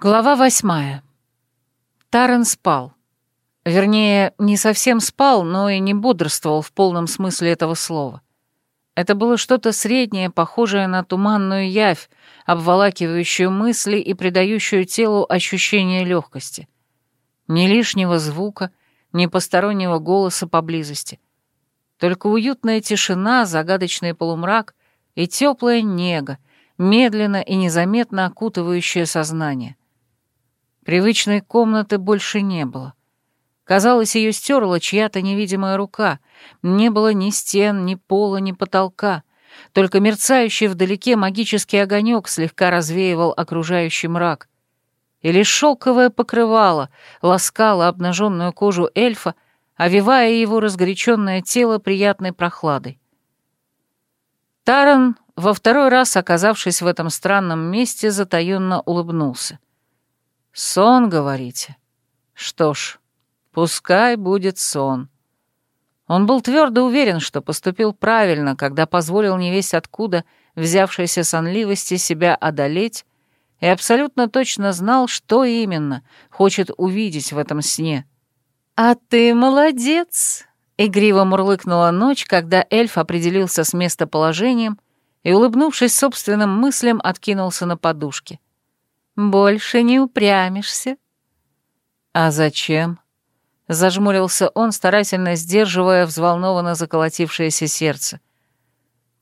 Глава восьмая. Таран спал. Вернее, не совсем спал, но и не бодрствовал в полном смысле этого слова. Это было что-то среднее, похожее на туманную явь, обволакивающую мысли и придающую телу ощущение легкости. Ни лишнего звука, ни постороннего голоса поблизости. Только уютная тишина, загадочный полумрак и теплая нега, медленно и незаметно окутывающая сознание. Привычной комнаты больше не было. Казалось, ее стерла чья-то невидимая рука. Не было ни стен, ни пола, ни потолка. Только мерцающий вдалеке магический огонек слегка развеивал окружающий мрак. И лишь шелковое покрывало ласкало обнаженную кожу эльфа, овивая его разгоряченное тело приятной прохладой. Таран, во второй раз оказавшись в этом странном месте, затаенно улыбнулся. «Сон, говорите? Что ж, пускай будет сон». Он был твердо уверен, что поступил правильно, когда позволил невесть откуда взявшейся сонливости себя одолеть, и абсолютно точно знал, что именно хочет увидеть в этом сне. «А ты молодец!» — игриво мурлыкнула ночь, когда эльф определился с местоположением и, улыбнувшись собственным мыслям, откинулся на подушке. Больше не упрямишься. А зачем? Зажмурился он, старательно сдерживая взволнованно заколотившееся сердце.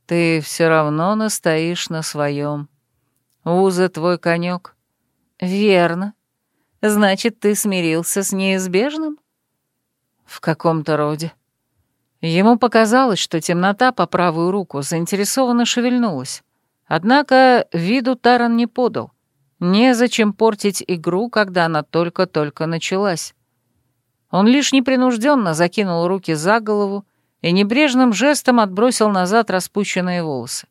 Ты все равно настоишь на своем. Уза твой конек. Верно. Значит, ты смирился с неизбежным? В каком-то роде. Ему показалось, что темнота по правую руку заинтересованно шевельнулась. Однако виду Таран не подал. Незачем портить игру, когда она только-только началась. Он лишь непринужденно закинул руки за голову и небрежным жестом отбросил назад распущенные волосы.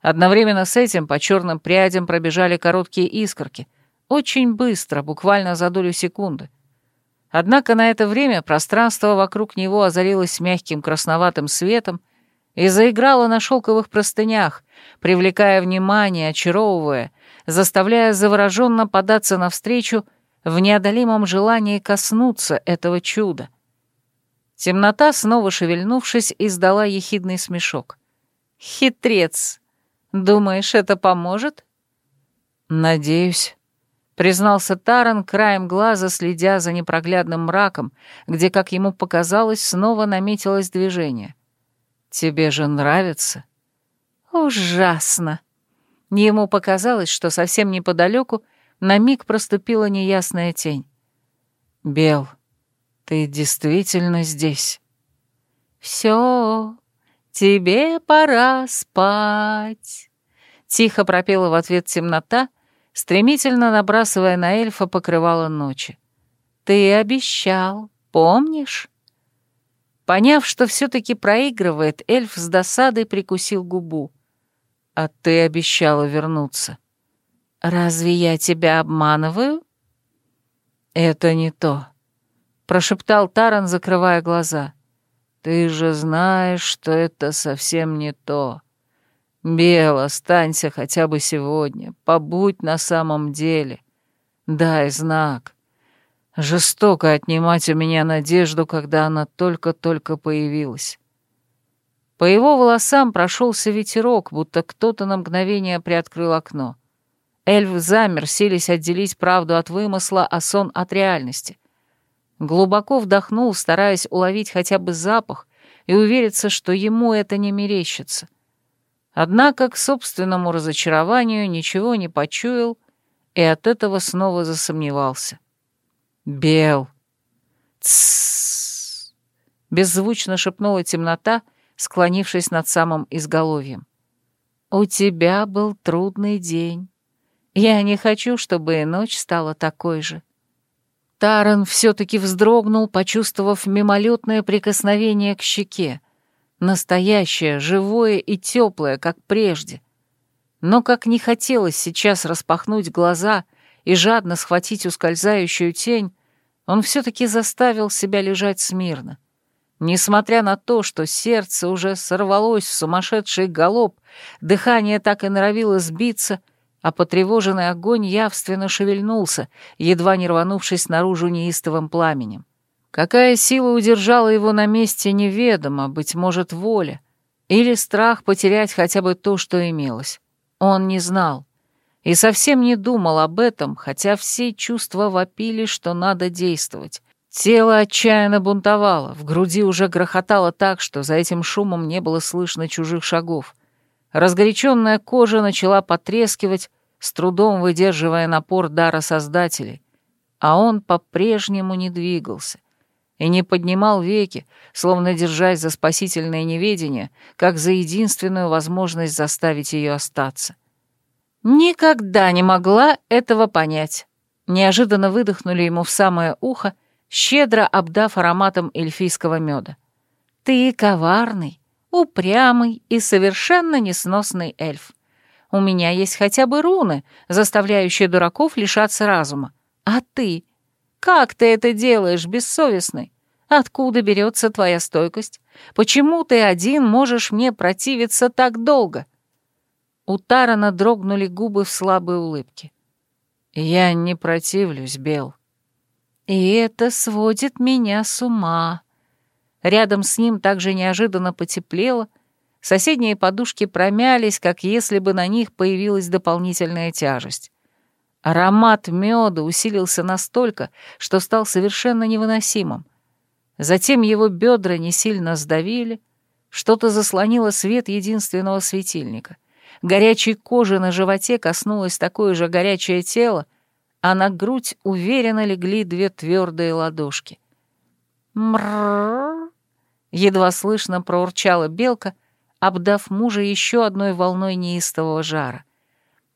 Одновременно с этим по черным прядям пробежали короткие искорки, очень быстро, буквально за долю секунды. Однако на это время пространство вокруг него озарилось мягким красноватым светом и заиграло на шелковых простынях, привлекая внимание, очаровывая, заставляя завороженно податься навстречу в неодолимом желании коснуться этого чуда. Темнота, снова шевельнувшись, издала ехидный смешок. «Хитрец! Думаешь, это поможет?» «Надеюсь», — признался Таран, краем глаза следя за непроглядным мраком, где, как ему показалось, снова наметилось движение. «Тебе же нравится?» «Ужасно!» Ему показалось, что совсем неподалеку на миг проступила неясная тень. «Бел, ты действительно здесь?» «Все, тебе пора спать», — тихо пропела в ответ темнота, стремительно набрасывая на эльфа покрывало ночи. «Ты обещал, помнишь?» Поняв, что все-таки проигрывает, эльф с досадой прикусил губу. «А ты обещала вернуться». «Разве я тебя обманываю?» «Это не то», — прошептал Таран, закрывая глаза. «Ты же знаешь, что это совсем не то. Бел, останься хотя бы сегодня, побудь на самом деле. Дай знак. Жестоко отнимать у меня надежду, когда она только-только появилась. По его волосам прошелся ветерок, будто кто-то на мгновение приоткрыл окно. Эльф замер, сились отделить правду от вымысла, а сон от реальности. Глубоко вдохнул, стараясь уловить хотя бы запах и увериться, что ему это не мерещится. Однако к собственному разочарованию ничего не почуял и от этого снова засомневался. «Бел!» «Тссс!» — беззвучно шепнула темнота — склонившись над самым изголовьем. «У тебя был трудный день. Я не хочу, чтобы и ночь стала такой же». Таран все-таки вздрогнул, почувствовав мимолетное прикосновение к щеке. Настоящее, живое и теплое, как прежде. Но как не хотелось сейчас распахнуть глаза и жадно схватить ускользающую тень, он все-таки заставил себя лежать смирно. Несмотря на то, что сердце уже сорвалось в сумасшедший галоп, дыхание так и норовило сбиться, а потревоженный огонь явственно шевельнулся, едва не рванувшись наружу неистовым пламенем. Какая сила удержала его на месте, неведомо, быть может, воля. Или страх потерять хотя бы то, что имелось. Он не знал. И совсем не думал об этом, хотя все чувства вопили, что надо действовать. Тело отчаянно бунтовало, в груди уже грохотало так, что за этим шумом не было слышно чужих шагов. Разгоряченная кожа начала потрескивать, с трудом выдерживая напор дара Создателей, а он по-прежнему не двигался и не поднимал веки, словно держась за спасительное неведение, как за единственную возможность заставить ее остаться. Никогда не могла этого понять. Неожиданно выдохнули ему в самое ухо, щедро обдав ароматом эльфийского меда. «Ты коварный, упрямый и совершенно несносный эльф. У меня есть хотя бы руны, заставляющие дураков лишаться разума. А ты? Как ты это делаешь, бессовестный? Откуда берется твоя стойкость? Почему ты один можешь мне противиться так долго?» У Тарана дрогнули губы в слабой улыбке. «Я не противлюсь, Бел». «И это сводит меня с ума». Рядом с ним также неожиданно потеплело, Соседние подушки промялись, как если бы на них появилась дополнительная тяжесть. Аромат меда усилился настолько, что стал совершенно невыносимым. Затем его бедра не сильно сдавили, что-то заслонило свет единственного светильника. Горячей кожи на животе коснулось такое же горячее тело, а на грудь уверенно легли две твердые ладошки. «Мрррр!» — едва слышно проурчала белка — обдав мужа еще одной волной неистового жара.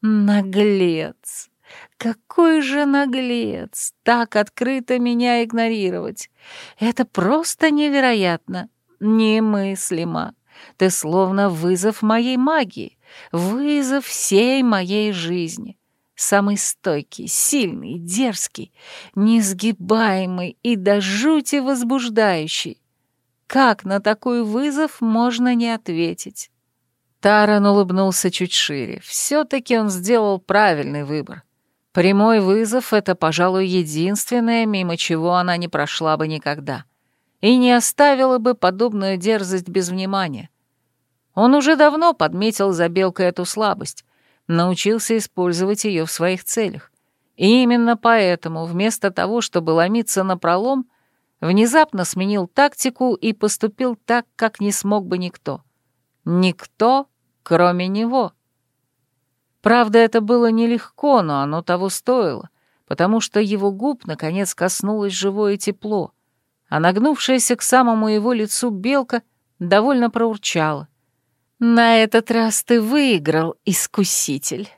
«Наглец! Какой же наглец! Так открыто меня игнорировать! Это просто невероятно! Немыслимо! Ты словно вызов моей магии, вызов всей моей жизни!» Самый стойкий, сильный, дерзкий, несгибаемый и до жути возбуждающий. Как на такой вызов можно не ответить? Таран улыбнулся чуть шире. Все-таки он сделал правильный выбор. Прямой вызов — это, пожалуй, единственное, мимо чего она не прошла бы никогда. И не оставила бы подобную дерзость без внимания. Он уже давно подметил за Белкой эту слабость, научился использовать ее в своих целях. И именно поэтому, вместо того, чтобы ломиться на пролом, внезапно сменил тактику и поступил так, как не смог бы никто. Никто, кроме него. Правда, это было нелегко, но оно того стоило, потому что его губ наконец коснулось живое тепло, а нагнувшаяся к самому его лицу белка довольно проурчала. «На этот раз ты выиграл, искуситель».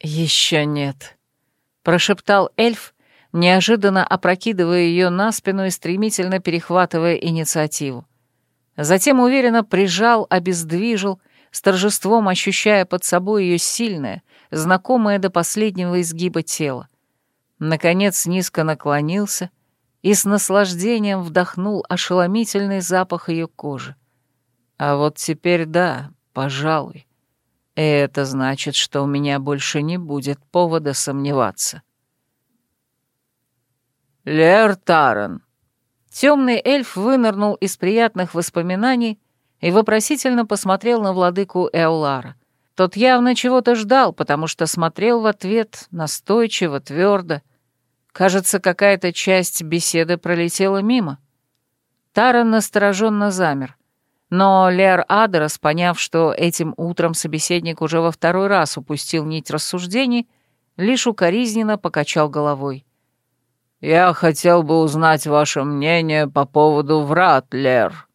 «Еще нет», — прошептал эльф, неожиданно опрокидывая ее на спину и стремительно перехватывая инициативу. Затем уверенно прижал, обездвижил, с торжеством ощущая под собой ее сильное, знакомое до последнего изгиба тело. Наконец низко наклонился и с наслаждением вдохнул ошеломительный запах ее кожи. А вот теперь да, пожалуй. И это значит, что у меня больше не будет повода сомневаться. «Лер Таран». Темный эльф вынырнул из приятных воспоминаний и вопросительно посмотрел на владыку Эулара. Тот явно чего-то ждал, потому что смотрел в ответ настойчиво, твердо. Кажется, какая-то часть беседы пролетела мимо. Таран настороженно замер. Но Лер Адерас, поняв, что этим утром собеседник уже во второй раз упустил нить рассуждений, лишь укоризненно покачал головой. Я хотел бы узнать ваше мнение по поводу врат, Лер».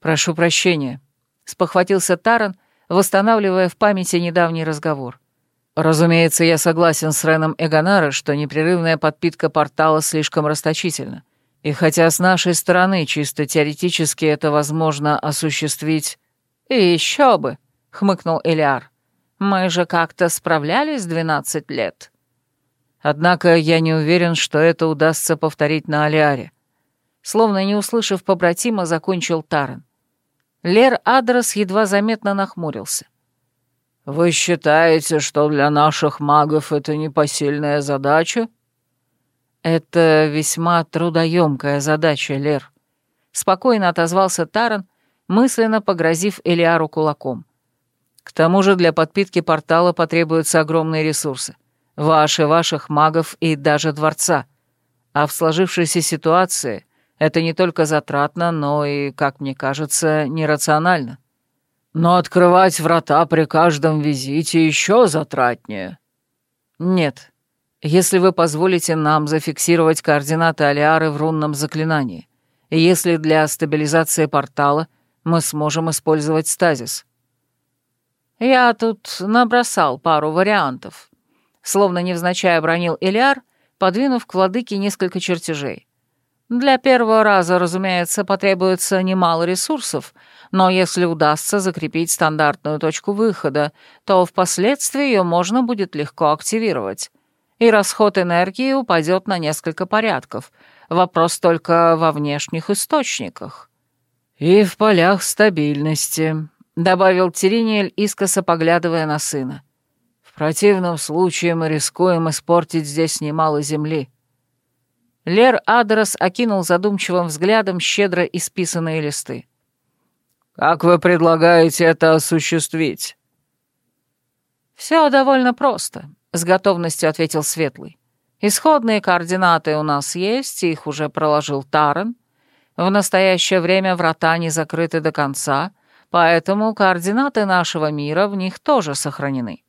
«Прошу прощения», — спохватился Таран, восстанавливая в памяти недавний разговор. «Разумеется, я согласен с Реном Эгонара, что непрерывная подпитка портала слишком расточительна. И хотя с нашей стороны чисто теоретически это возможно осуществить...» «И еще бы», — хмыкнул Элиар. «Мы же как-то справлялись двенадцать лет». Однако я не уверен, что это удастся повторить на Алиаре. Словно не услышав побратима, закончил Таран. Лер Адрес едва заметно нахмурился. «Вы считаете, что для наших магов это непосильная задача?» «Это весьма трудоемкая задача, Лер», — спокойно отозвался Таран, мысленно погрозив Элиару кулаком. «К тому же для подпитки портала потребуются огромные ресурсы. Ваши, ваших магов и даже дворца. А в сложившейся ситуации это не только затратно, но и, как мне кажется, нерационально. Но открывать врата при каждом визите еще затратнее. Нет, если вы позволите нам зафиксировать координаты Алиары в рунном заклинании, и если для стабилизации портала мы сможем использовать стазис. Я тут набросал пару вариантов. Словно невзначай обронил Элиар, подвинув к владыке несколько чертежей. Для первого раза, разумеется, потребуется немало ресурсов, но если удастся закрепить стандартную точку выхода, то впоследствии ее можно будет легко активировать. И расход энергии упадет на несколько порядков. Вопрос только во внешних источниках. «И в полях стабильности», — добавил Терениэль, искоса поглядывая на сына. «В противном случае мы рискуем испортить здесь немало земли». Лер Адрос окинул задумчивым взглядом щедро исписанные листы. «Как вы предлагаете это осуществить?» «Все довольно просто», — с готовностью ответил Светлый. «Исходные координаты у нас есть, их уже проложил Таран. В настоящее время врата не закрыты до конца, поэтому координаты нашего мира в них тоже сохранены.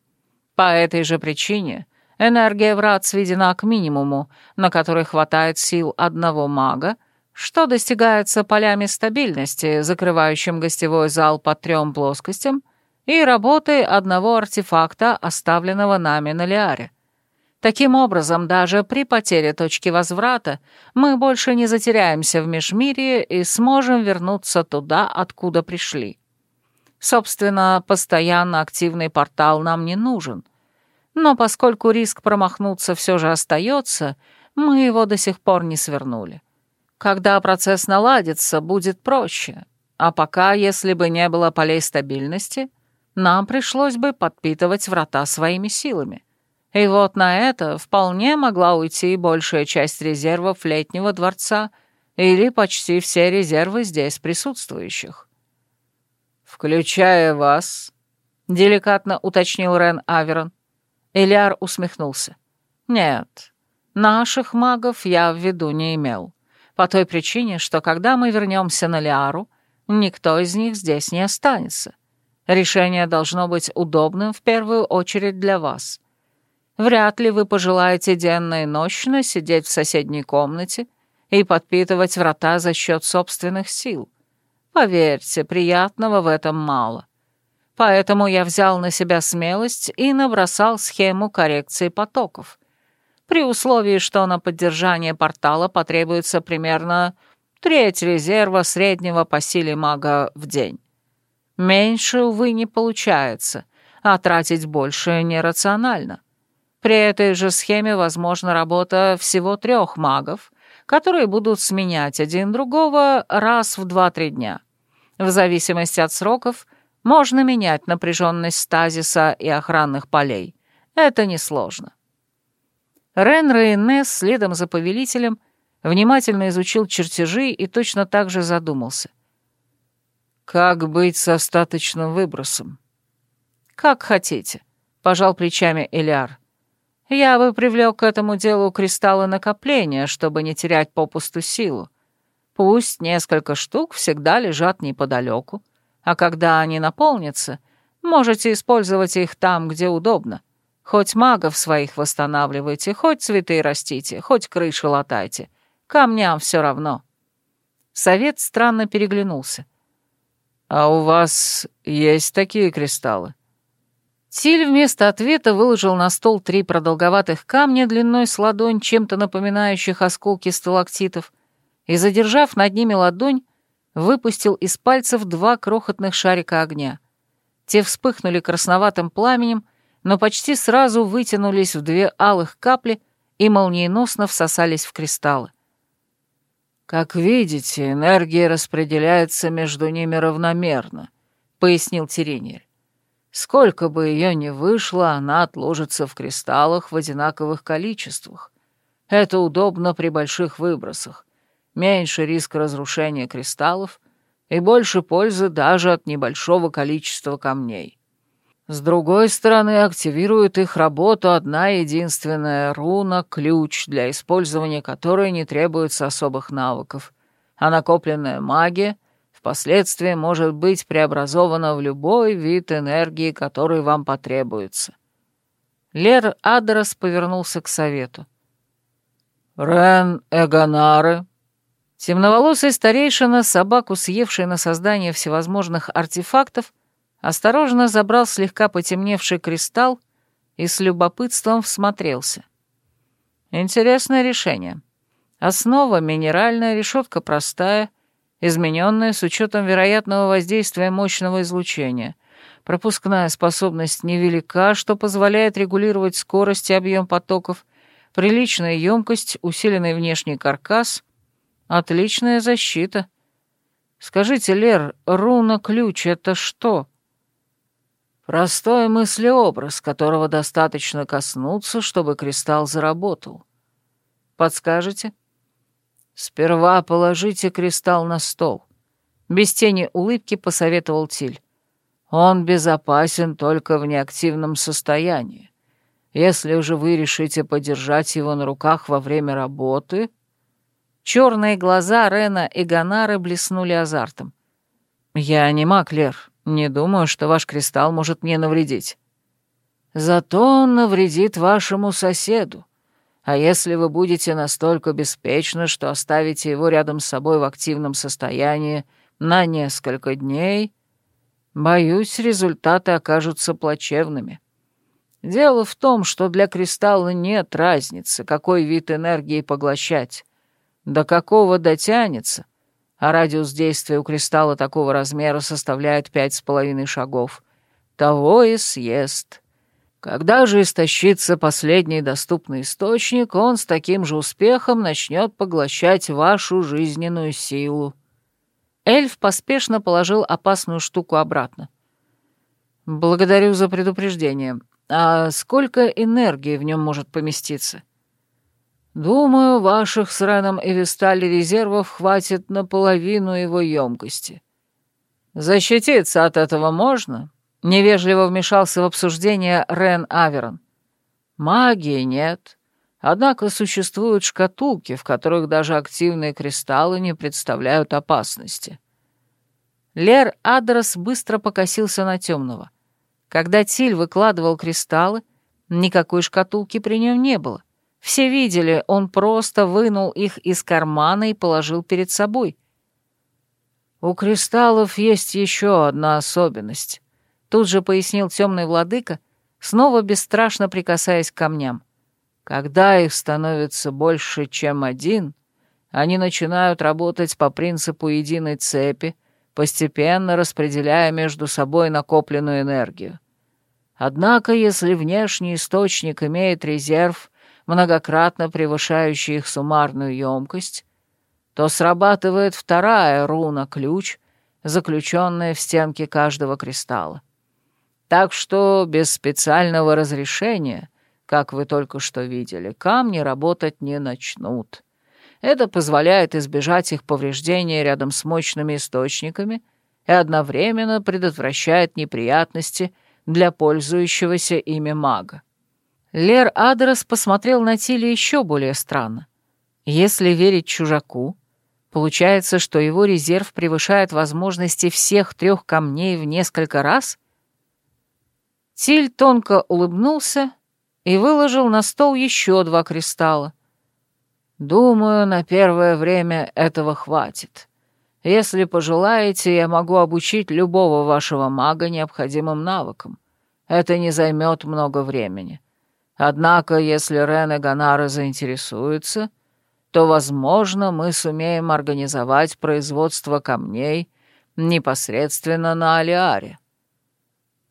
По этой же причине Энергия врат сведена к минимуму, на который хватает сил одного мага, что достигается полями стабильности, закрывающим гостевой зал по трем плоскостям, и работой одного артефакта, оставленного нами на Лиаре. Таким образом, даже при потере точки возврата мы больше не затеряемся в Межмирье и сможем вернуться туда, откуда пришли. Собственно, постоянно активный портал нам не нужен — но поскольку риск промахнуться все же остается, мы его до сих пор не свернули. Когда процесс наладится, будет проще. А пока, если бы не было полей стабильности, нам пришлось бы подпитывать врата своими силами. И вот на это вполне могла уйти большая часть резервов летнего дворца или почти все резервы здесь присутствующих. «Включая вас», — деликатно уточнил Рен Аверон, Элиар усмехнулся. «Нет, наших магов я в виду не имел. По той причине, что когда мы вернемся на Лиару, никто из них здесь не останется. Решение должно быть удобным в первую очередь для вас. Вряд ли вы пожелаете денно и ночно сидеть в соседней комнате и подпитывать врата за счет собственных сил. Поверьте, приятного в этом мало. Поэтому я взял на себя смелость и набросал схему коррекции потоков. При условии, что на поддержание портала потребуется примерно треть резерва среднего по силе мага в день. Меньше, увы, не получается, а тратить больше нерационально. При этой же схеме возможна работа всего трех магов, которые будут сменять один другого раз в 2-3 дня. В зависимости от сроков можно менять напряженность стазиса и охранных полей. Это несложно. Рен Рейнес следом за повелителем внимательно изучил чертежи и точно так же задумался. «Как быть с остаточным выбросом?» «Как хотите», — пожал плечами Элиар. «Я бы привлек к этому делу кристаллы накопления, чтобы не терять попусту силу. Пусть несколько штук всегда лежат неподалеку, а когда они наполнятся, можете использовать их там, где удобно. Хоть магов своих восстанавливайте, хоть цветы растите, хоть крыши латайте. Камням все равно». Совет странно переглянулся. «А у вас есть такие кристаллы?» Тиль вместо ответа выложил на стол три продолговатых камня длиной с ладонь, чем-то напоминающих осколки сталактитов, и, задержав над ними ладонь, выпустил из пальцев два крохотных шарика огня. Те вспыхнули красноватым пламенем, но почти сразу вытянулись в две алых капли и молниеносно всосались в кристаллы. «Как видите, энергия распределяется между ними равномерно», — пояснил Терениэль. Сколько бы ее ни вышло, она отложится в кристаллах в одинаковых количествах. Это удобно при больших выбросах. Меньше риск разрушения кристаллов и больше пользы даже от небольшого количества камней. С другой стороны, активирует их работу одна единственная руна — ключ, для использования которой не требуется особых навыков, а накопленная магия впоследствии может быть преобразована в любой вид энергии, который вам потребуется. Лер Адрос повернулся к совету. «Рен Эгонары». Темноволосый старейшина, собаку, съевший на создание всевозможных артефактов, осторожно забрал слегка потемневший кристалл и с любопытством всмотрелся. Интересное решение. Основа — минеральная, решетка простая, измененная с учетом вероятного воздействия мощного излучения. Пропускная способность невелика, что позволяет регулировать скорость и объем потоков, приличная емкость, усиленный внешний каркас, отличная защита. Скажите, Лер, руна-ключ — это что? Простой мыслеобраз, которого достаточно коснуться, чтобы кристалл заработал. Подскажете? — «Сперва положите кристалл на стол», — без тени улыбки посоветовал Тиль. «Он безопасен только в неактивном состоянии. Если уже вы решите подержать его на руках во время работы...» Черные глаза Рена и Ганары блеснули азартом. «Я не маг, Лер. Не думаю, что ваш кристалл может мне навредить». «Зато он навредит вашему соседу», а если вы будете настолько беспечны, что оставите его рядом с собой в активном состоянии на несколько дней, боюсь, результаты окажутся плачевными. Дело в том, что для кристалла нет разницы, какой вид энергии поглощать, до какого дотянется, а радиус действия у кристалла такого размера составляет пять с половиной шагов, того и съест. Когда же истощится последний доступный источник, он с таким же успехом начнет поглощать вашу жизненную силу. Эльф поспешно положил опасную штуку обратно. «Благодарю за предупреждение. А сколько энергии в нем может поместиться?» «Думаю, ваших с Реном и Вистали резервов хватит наполовину его емкости. Защититься от этого можно, Невежливо вмешался в обсуждение Рен Аверон. Магии нет. Однако существуют шкатулки, в которых даже активные кристаллы не представляют опасности. Лер Адрос быстро покосился на темного. Когда Тиль выкладывал кристаллы, никакой шкатулки при нем не было. Все видели, он просто вынул их из кармана и положил перед собой. У кристаллов есть еще одна особенность. Тут же пояснил темный владыка, снова бесстрашно прикасаясь к камням. Когда их становится больше, чем один, они начинают работать по принципу единой цепи, постепенно распределяя между собой накопленную энергию. Однако, если внешний источник имеет резерв, многократно превышающий их суммарную емкость, то срабатывает вторая руна-ключ, заключенная в стенке каждого кристалла. Так что без специального разрешения, как вы только что видели, камни работать не начнут. Это позволяет избежать их повреждения рядом с мощными источниками и одновременно предотвращает неприятности для пользующегося ими мага. Лер Адрес посмотрел на Тиле еще более странно. Если верить чужаку, получается, что его резерв превышает возможности всех трех камней в несколько раз — Тиль тонко улыбнулся и выложил на стол еще два кристалла. «Думаю, на первое время этого хватит. Если пожелаете, я могу обучить любого вашего мага необходимым навыкам. Это не займет много времени. Однако, если Рен и Ганара заинтересуются, то, возможно, мы сумеем организовать производство камней непосредственно на Алиаре.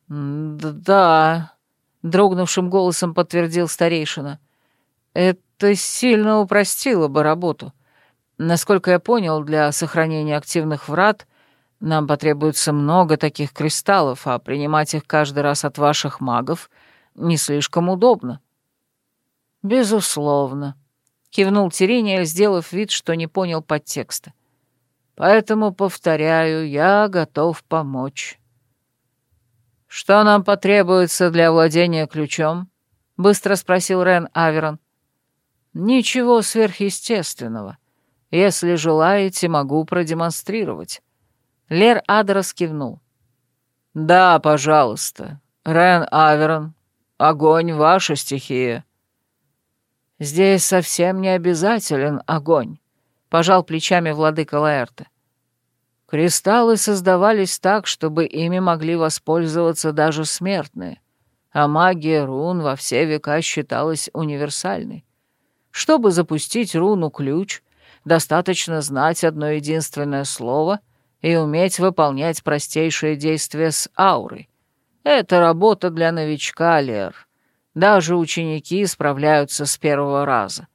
«Да», — дрогнувшим голосом подтвердил старейшина. «Это сильно упростило бы работу. Насколько я понял, для сохранения активных врат Нам потребуется много таких кристаллов, а принимать их каждый раз от ваших магов не слишком удобно». «Безусловно», — кивнул Терениэль, сделав вид, что не понял подтекста. «Поэтому, повторяю, я готов помочь». «Что нам потребуется для владения ключом?» — быстро спросил Рен Аверон. «Ничего сверхъестественного. Если желаете, могу продемонстрировать». Лер Адрос кивнул. «Да, пожалуйста. Рен Аверон, огонь — ваша стихия». «Здесь совсем не обязателен огонь», — пожал плечами владыка Лаэрта. Кристаллы создавались так, чтобы ими могли воспользоваться даже смертные, а магия рун во все века считалась универсальной. Чтобы запустить руну-ключ, достаточно знать одно единственное слово и уметь выполнять простейшие действия с аурой. Это работа для новичка, Лер. Даже ученики справляются с первого раза.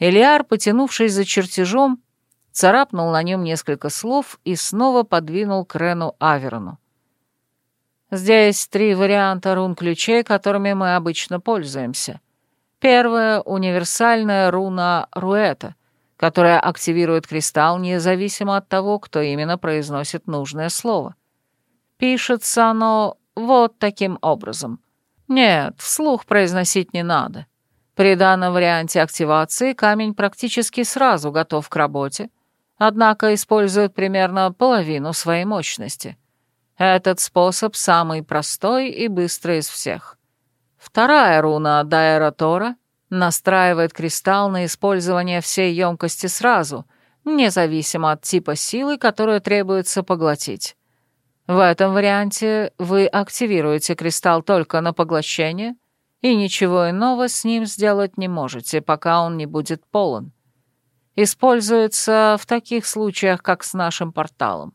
Элиар, потянувшись за чертежом, царапнул на нем несколько слов и снова подвинул к Рену Аверону. Здесь три варианта рун-ключей, которыми мы обычно пользуемся. Первая — универсальная руна Руэта, которая активирует кристалл независимо от того, кто именно произносит нужное слово. Пишется оно вот таким образом. Нет, вслух произносить не надо. При данном варианте активации камень практически сразу готов к работе, однако использует примерно половину своей мощности. Этот способ самый простой и быстрый из всех. Вторая руна Дайра Тора настраивает кристалл на использование всей емкости сразу, независимо от типа силы, которую требуется поглотить. В этом варианте вы активируете кристалл только на поглощение и ничего иного с ним сделать не можете, пока он не будет полон используется в таких случаях, как с нашим порталом.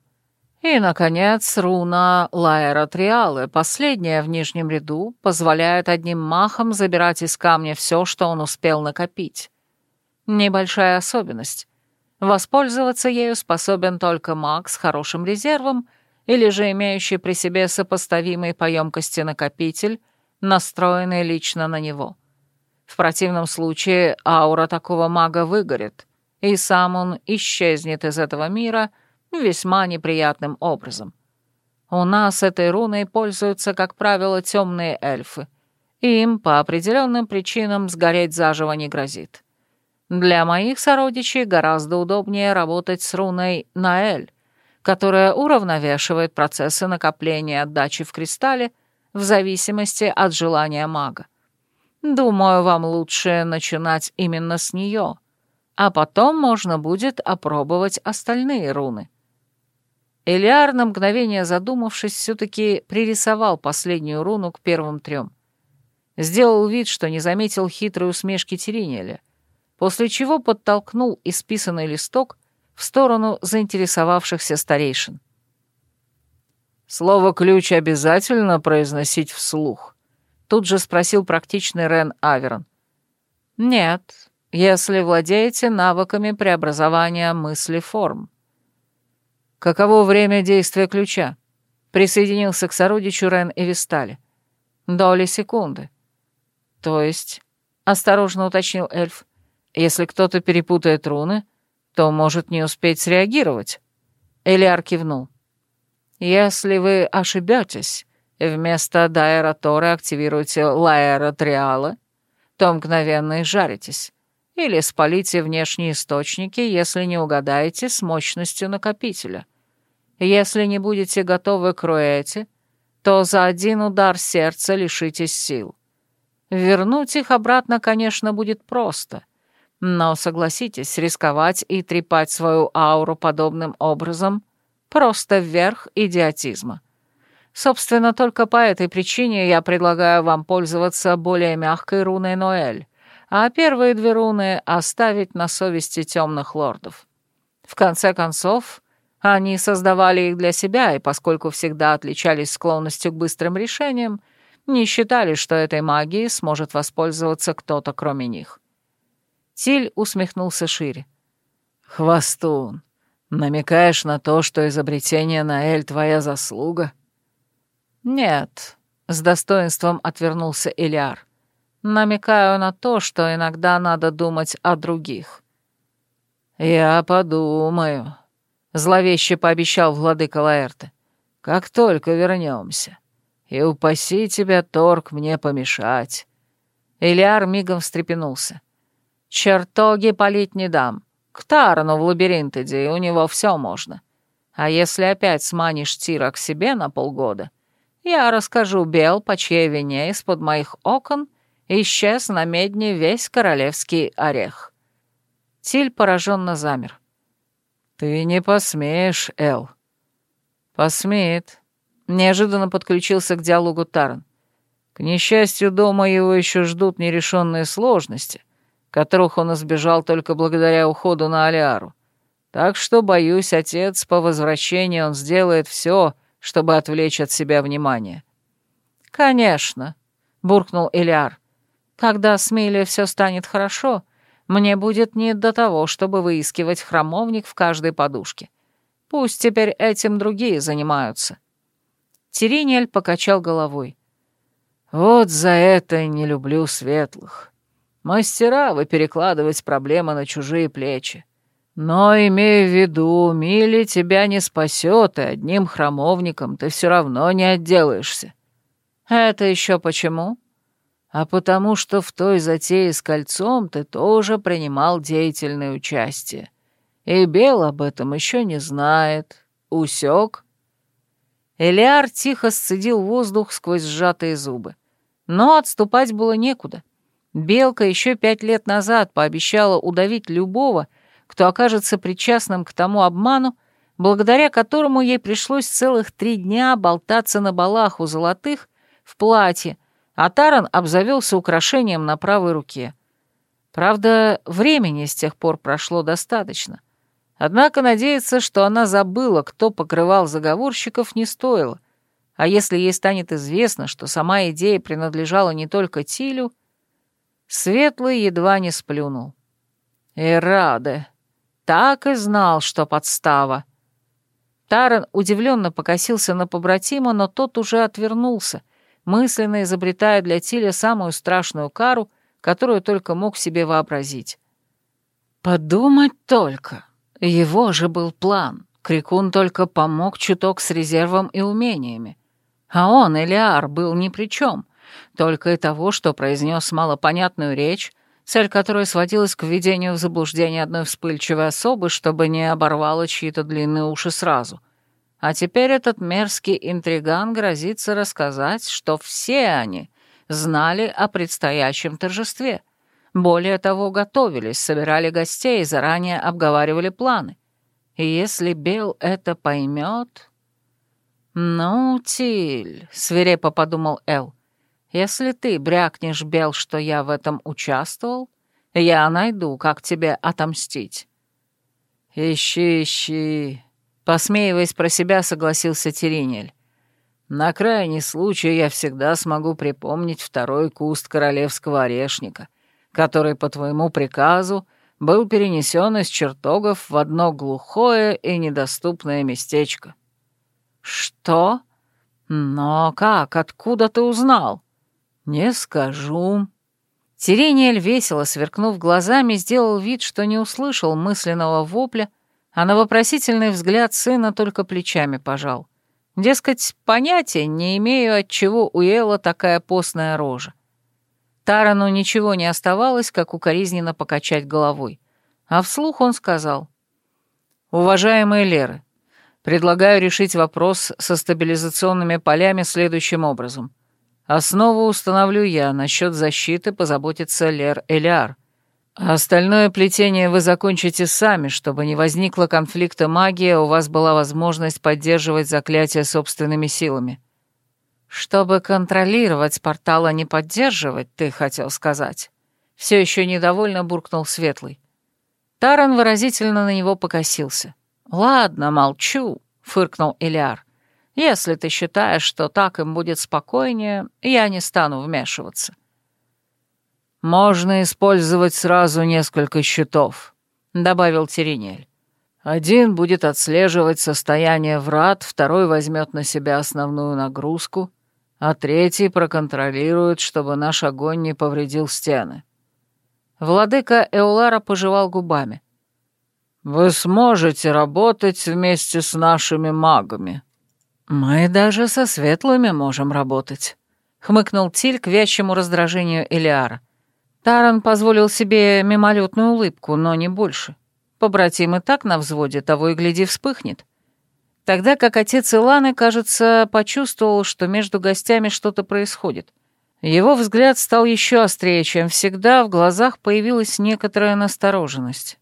И, наконец, руна Лаэра Триалы, последняя в нижнем ряду, позволяет одним махом забирать из камня все, что он успел накопить. Небольшая особенность. Воспользоваться ею способен только маг с хорошим резервом или же имеющий при себе сопоставимый по емкости накопитель, настроенный лично на него. В противном случае аура такого мага выгорит, и сам он исчезнет из этого мира весьма неприятным образом. У нас этой руной пользуются, как правило, темные эльфы. Им по определенным причинам сгореть заживо не грозит. Для моих сородичей гораздо удобнее работать с руной Наэль, которая уравновешивает процессы накопления отдачи в кристалле в зависимости от желания мага. Думаю, вам лучше начинать именно с нее — а потом можно будет опробовать остальные руны. Элиар, на мгновение задумавшись, все-таки пририсовал последнюю руну к первым трем. Сделал вид, что не заметил хитрой усмешки Теринеля, после чего подтолкнул исписанный листок в сторону заинтересовавшихся старейшин. «Слово «ключ» обязательно произносить вслух?» Тут же спросил практичный Рен Аверон. «Нет, если владеете навыками преобразования мысли форм. Каково время действия ключа? Присоединился к сородичу Рен и Вистали. Доли секунды. То есть, осторожно уточнил эльф, если кто-то перепутает руны, то может не успеть среагировать. Элиар кивнул. Если вы ошибетесь, вместо Дайра Торы активируете Лаэра Триала, то мгновенно и жаритесь. Или спалите внешние источники, если не угадаете с мощностью накопителя. Если не будете готовы к руэте, то за один удар сердца лишитесь сил. Вернуть их обратно, конечно, будет просто. Но, согласитесь, рисковать и трепать свою ауру подобным образом — просто верх идиотизма. Собственно, только по этой причине я предлагаю вам пользоваться более мягкой руной Ноэль, а первые две руны оставить на совести темных лордов. В конце концов, они создавали их для себя, и поскольку всегда отличались склонностью к быстрым решениям, не считали, что этой магией сможет воспользоваться кто-то кроме них. Тиль усмехнулся шире. «Хвостун, Намекаешь на то, что изобретение Наэль твоя заслуга? Нет, с достоинством отвернулся Элиар. Намекаю на то, что иногда надо думать о других. Я подумаю, зловеще пообещал владыка Лаэрте. Как только вернемся. И упаси тебя, Торг, мне помешать. Элиар мигом встрепенулся. Чертоги палить не дам. К Тарану в лабиринт иди, у него все можно. А если опять сманишь Тира к себе на полгода, я расскажу Бел, по чьей вине из-под моих окон исчез на медне весь королевский орех. Тиль пораженно замер. «Ты не посмеешь, Эл». «Посмеет», — неожиданно подключился к диалогу Таран. «К несчастью, дома его еще ждут нерешенные сложности, которых он избежал только благодаря уходу на Алиару. Так что, боюсь, отец по возвращении он сделает все, чтобы отвлечь от себя внимание. «Конечно», — буркнул Элиар. «Когда с Милли все станет хорошо, мне будет не до того, чтобы выискивать храмовник в каждой подушке. Пусть теперь этим другие занимаются». Тиринель покачал головой. «Вот за это не люблю светлых. Мастера вы перекладывать проблемы на чужие плечи. Но, имея в виду, Мили тебя не спасет, и одним храмовником ты все равно не отделаешься. Это еще почему? А потому что в той затее с кольцом ты тоже принимал деятельное участие. И Бел об этом еще не знает. Усек? Элиар тихо сцедил воздух сквозь сжатые зубы. Но отступать было некуда. Белка еще пять лет назад пообещала удавить любого, кто окажется причастным к тому обману, благодаря которому ей пришлось целых три дня болтаться на балах у золотых в платье, а Таран обзавелся украшением на правой руке. Правда, времени с тех пор прошло достаточно. Однако надеяться, что она забыла, кто покрывал заговорщиков, не стоило. А если ей станет известно, что сама идея принадлежала не только Тилю, Светлый едва не сплюнул. «Эраде! Так и знал, что подстава!» Таран удивленно покосился на побратима, но тот уже отвернулся, мысленно изобретая для Тиля самую страшную кару, которую только мог себе вообразить. «Подумать только! Его же был план!» Крикун только помог чуток с резервом и умениями. А он, Элиар, был ни при чем. Только и того, что произнес малопонятную речь, цель которой сводилась к введению в заблуждение одной вспыльчивой особы, чтобы не оборвало чьи-то длинные уши сразу. А теперь этот мерзкий интриган грозится рассказать, что все они знали о предстоящем торжестве. Более того, готовились, собирали гостей, заранее обговаривали планы. И если Бел это поймет... «Ну, Тиль», — свирепо подумал Эл, если ты брякнешь, Бел, что я в этом участвовал, я найду, как тебе отомстить». «Ищи, ищи», — посмеиваясь про себя, согласился Теринель. «На крайний случай я всегда смогу припомнить второй куст королевского орешника, который, по твоему приказу, был перенесен из чертогов в одно глухое и недоступное местечко». «Что? Но как? Откуда ты узнал?» «Не скажу». Сирениэль, весело сверкнув глазами, сделал вид, что не услышал мысленного вопля, а на вопросительный взгляд сына только плечами пожал. Дескать, понятия не имею, от чего у Элла такая постная рожа. Тарану ничего не оставалось, как укоризненно покачать головой. А вслух он сказал. «Уважаемые Леры, предлагаю решить вопрос со стабилизационными полями следующим образом. Основу установлю я, насчет защиты позаботится Лер Элиар. А остальное плетение вы закончите сами, чтобы не возникло конфликта магии, у вас была возможность поддерживать заклятие собственными силами. Чтобы контролировать портал, а не поддерживать, ты хотел сказать. Все еще недовольно буркнул Светлый. Таран выразительно на него покосился. «Ладно, молчу», — фыркнул Элиар. Если ты считаешь, что так им будет спокойнее, я не стану вмешиваться». «Можно использовать сразу несколько щитов», — добавил Теренель. Один будет отслеживать состояние врат, второй возьмет на себя основную нагрузку, а третий проконтролирует, чтобы наш огонь не повредил стены. Владыка Эулара пожевал губами. «Вы сможете работать вместе с нашими магами». «Мы даже со светлыми можем работать», — хмыкнул Тиль к вящему раздражению Элиара. Таран позволил себе мимолетную улыбку, но не больше. Побратим и так на взводе, того и гляди вспыхнет. Тогда как отец Иланы, кажется, почувствовал, что между гостями что-то происходит. Его взгляд стал еще острее, чем всегда, в глазах появилась некоторая настороженность.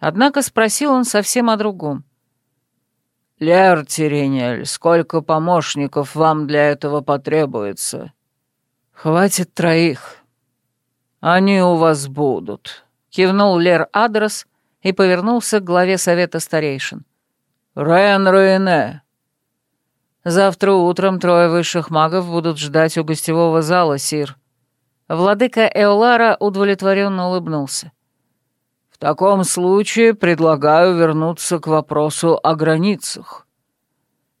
Однако спросил он совсем о другом. «Лер Тирениэль, сколько помощников вам для этого потребуется?» «Хватит троих. Они у вас будут», — кивнул Лер Адрес, и повернулся к главе совета старейшин. «Рен Руине!» «Завтра утром трое высших магов будут ждать у гостевого зала, Сир». Владыка Эолара удовлетворенно улыбнулся. «В таком случае предлагаю вернуться к вопросу о границах».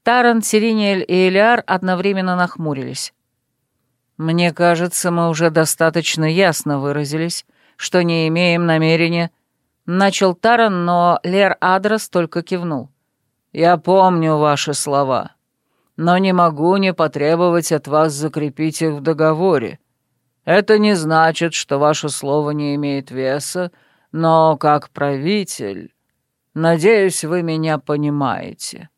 Таран, Сириниэль и Элиар одновременно нахмурились. «Мне кажется, мы уже достаточно ясно выразились, что не имеем намерения Начал Таран, но Лер Адрес только кивнул. «Я помню ваши слова, но не могу не потребовать от вас закрепить их в договоре. Это не значит, что ваше слово не имеет веса, но как правитель... Надеюсь, вы меня понимаете».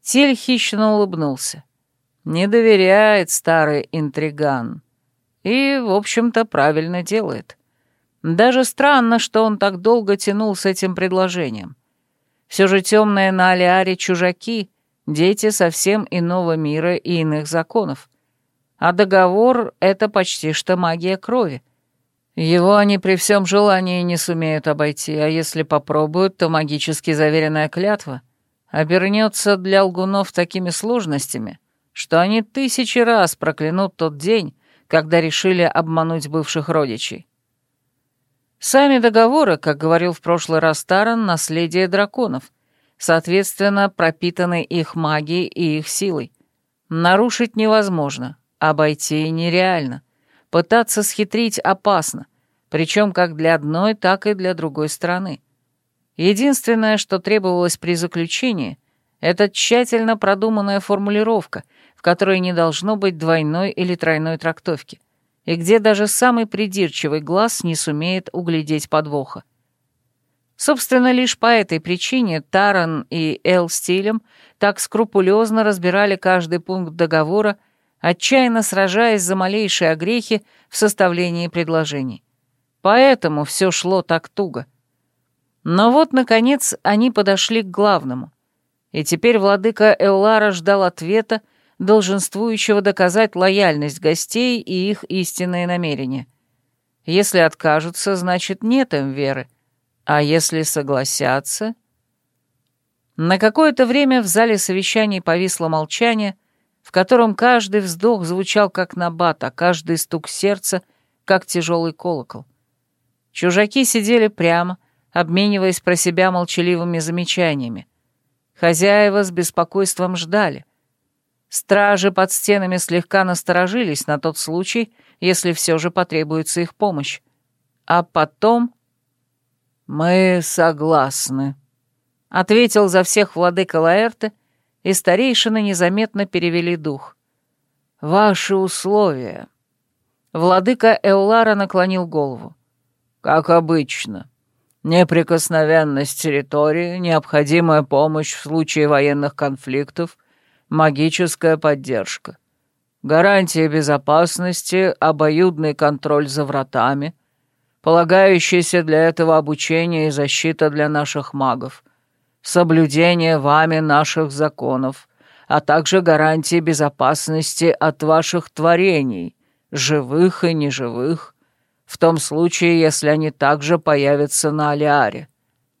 Тиль хищно улыбнулся. Не доверяет старый интриган. И, в общем-то, правильно делает. Даже странно, что он так долго тянул с этим предложением. Все же темные на Алиаре чужаки — дети совсем иного мира и иных законов. А договор — это почти что магия крови. Его они при всем желании не сумеют обойти, а если попробуют, то магически заверенная клятва обернется для лгунов такими сложностями, что они тысячи раз проклянут тот день, когда решили обмануть бывших родичей. Сами договоры, как говорил в прошлый раз Таран, наследие драконов, соответственно, пропитаны их магией и их силой. Нарушить невозможно, обойти нереально. Пытаться схитрить опасно, причем как для одной, так и для другой стороны. Единственное, что требовалось при заключении, это тщательно продуманная формулировка, в которой не должно быть двойной или тройной трактовки и где даже самый придирчивый глаз не сумеет углядеть подвоха. Собственно, лишь по этой причине Таран и Эл Стилем так скрупулезно разбирали каждый пункт договора, отчаянно сражаясь за малейшие огрехи в составлении предложений. Поэтому все шло так туго. Но вот, наконец, они подошли к главному. И теперь владыка Эулара ждал ответа, долженствующего доказать лояльность гостей и их истинные намерения. Если откажутся, значит, нет им веры. А если согласятся... На какое-то время в зале совещаний повисло молчание, котором каждый вздох звучал как набат, а каждый стук сердца — как тяжелый колокол. Чужаки сидели прямо, обмениваясь про себя молчаливыми замечаниями. Хозяева с беспокойством ждали — Стражи под стенами слегка насторожились на тот случай, если все же потребуется их помощь. А потом... «Мы согласны», — ответил за всех владыка Лаэрте, и старейшины незаметно перевели дух. «Ваши условия». Владыка Эулара наклонил голову. «Как обычно. Неприкосновенность территории, необходимая помощь в случае военных конфликтов — магическая поддержка, гарантия безопасности, обоюдный контроль за вратами, полагающиеся для этого обучение и защита для наших магов, соблюдение вами наших законов, а также гарантии безопасности от ваших творений, живых и неживых, в том случае, если они также появятся на Алиаре.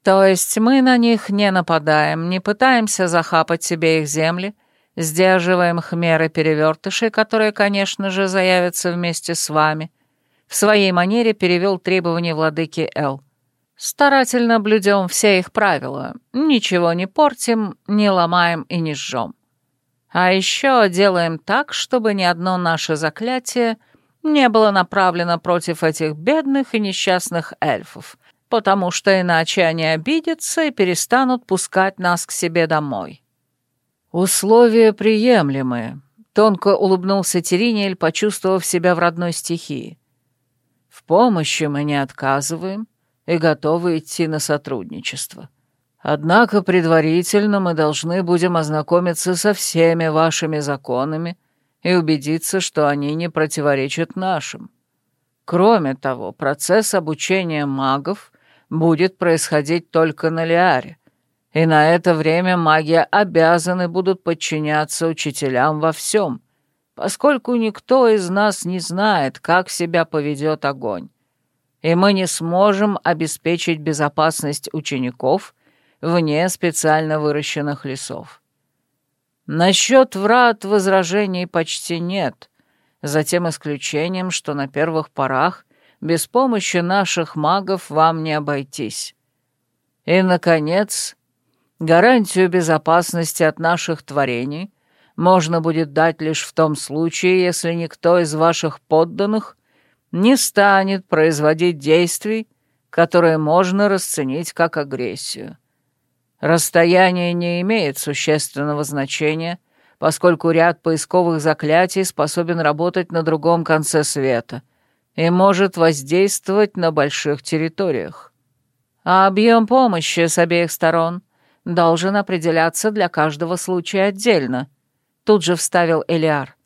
То есть мы на них не нападаем, не пытаемся захапать себе их земли, Сдерживаем хмеры перевертышей, которые, конечно же, заявятся вместе с вами. В своей манере перевел требования владыки Эл. Старательно блюдем все их правила, ничего не портим, не ломаем и не жжем. А еще делаем так, чтобы ни одно наше заклятие не было направлено против этих бедных и несчастных эльфов, потому что иначе они обидятся и перестанут пускать нас к себе домой. Условия приемлемые, тонко улыбнулся Теринель, почувствовав себя в родной стихии. В помощи мы не отказываем и готовы идти на сотрудничество. Однако предварительно мы должны будем ознакомиться со всеми вашими законами и убедиться, что они не противоречат нашим. Кроме того, процесс обучения магов будет происходить только на Лиаре, и на это время маги обязаны будут подчиняться учителям во всем, поскольку никто из нас не знает, как себя поведет огонь, и мы не сможем обеспечить безопасность учеников — вне специально выращенных лесов. Насчет врат возражений почти нет, за тем исключением, что на первых порах без помощи наших магов вам не обойтись. И, наконец, гарантию безопасности от наших творений можно будет дать лишь в том случае, если никто из ваших подданных не станет производить действий, которые можно расценить как агрессию. Расстояние не имеет существенного значения, поскольку ряд поисковых заклятий способен работать на другом конце света и может воздействовать на больших территориях. А объем помощи с обеих сторон должен определяться для каждого случая отдельно, тут же вставил Элиар.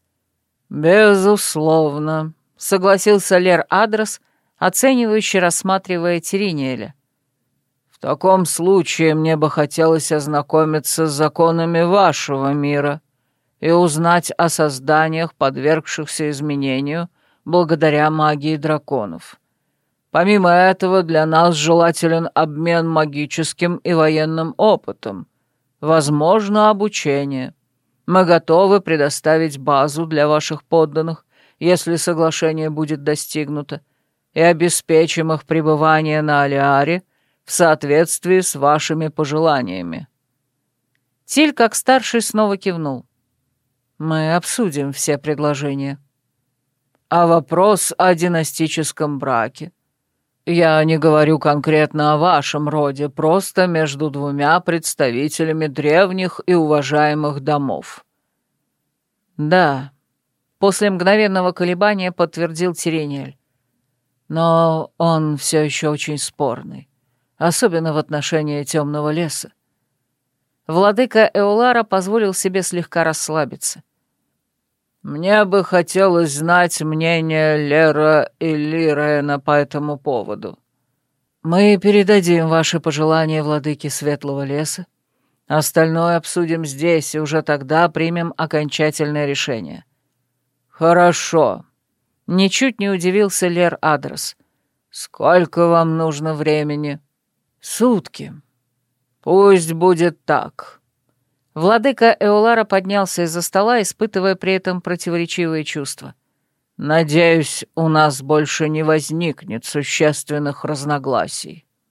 «Безусловно», — согласился Лер Адрес, оценивающий, рассматривая Теринеля. В таком случае мне бы хотелось ознакомиться с законами вашего мира и узнать о созданиях, подвергшихся изменению благодаря магии драконов. Помимо этого, для нас желателен обмен магическим и военным опытом, возможно, обучение. Мы готовы предоставить базу для ваших подданных, если соглашение будет достигнуто, и обеспечим их пребывание на Алиаре в соответствии с вашими пожеланиями». Тиль, как старший, снова кивнул. «Мы обсудим все предложения». «А вопрос о династическом браке?» «Я не говорю конкретно о вашем роде, просто между двумя представителями древних и уважаемых домов». «Да», — после мгновенного колебания подтвердил Тирениэль. «Но он все еще очень спорный особенно в отношении темного леса. Владыка Эолара позволил себе слегка расслабиться. «Мне бы хотелось знать мнение Лера и Лирена по этому поводу. Мы передадим ваши пожелания владыке Светлого леса. Остальное обсудим здесь, и уже тогда примем окончательное решение». «Хорошо», — ничуть не удивился Лер Адрес. «Сколько вам нужно времени?» «Сутки. Пусть будет так». Владыка Эолара поднялся из-за стола, испытывая при этом противоречивые чувства. «Надеюсь, у нас больше не возникнет существенных разногласий».